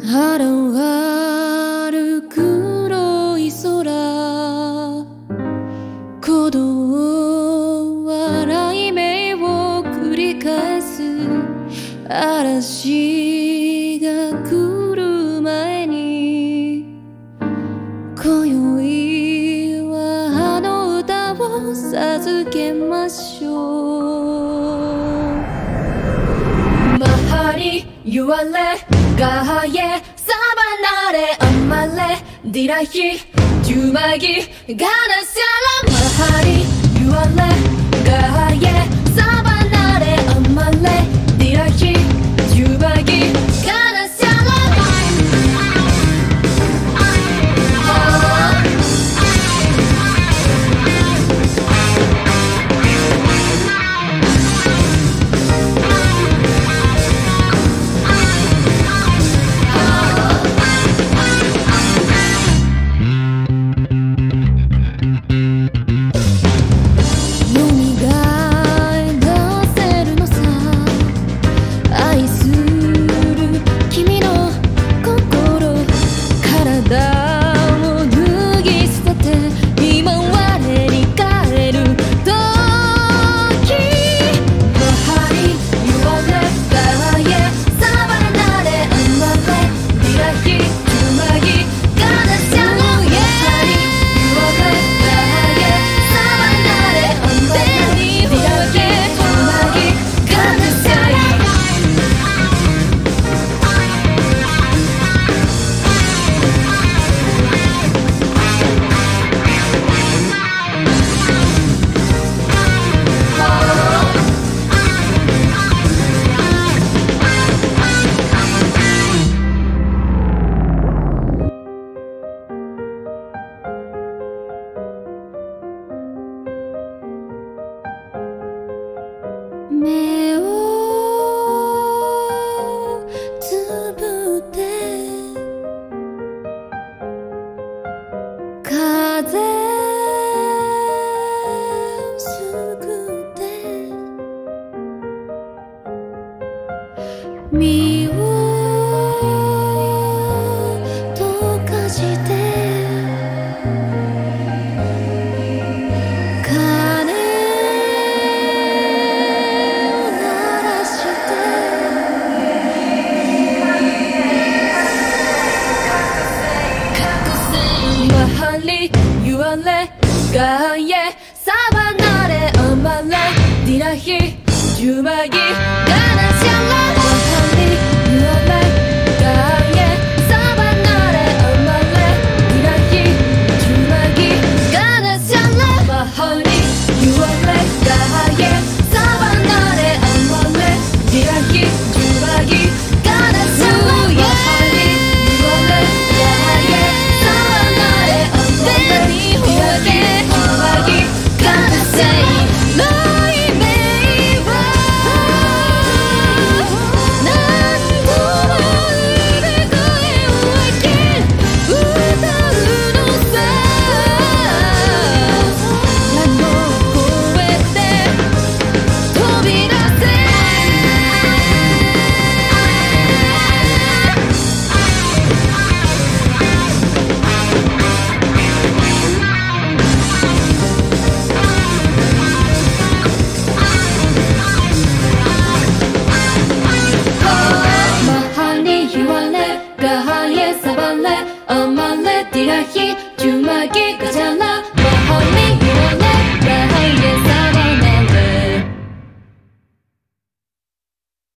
現る黒い空鼓動笑い目を繰り返す嵐が来る前に今宵はあの歌を授けましょう。 가해 사바나래 엄마래 디라히 두마기 가나 사람 male ga ye sabanare amale dirahi jumagi ga Turn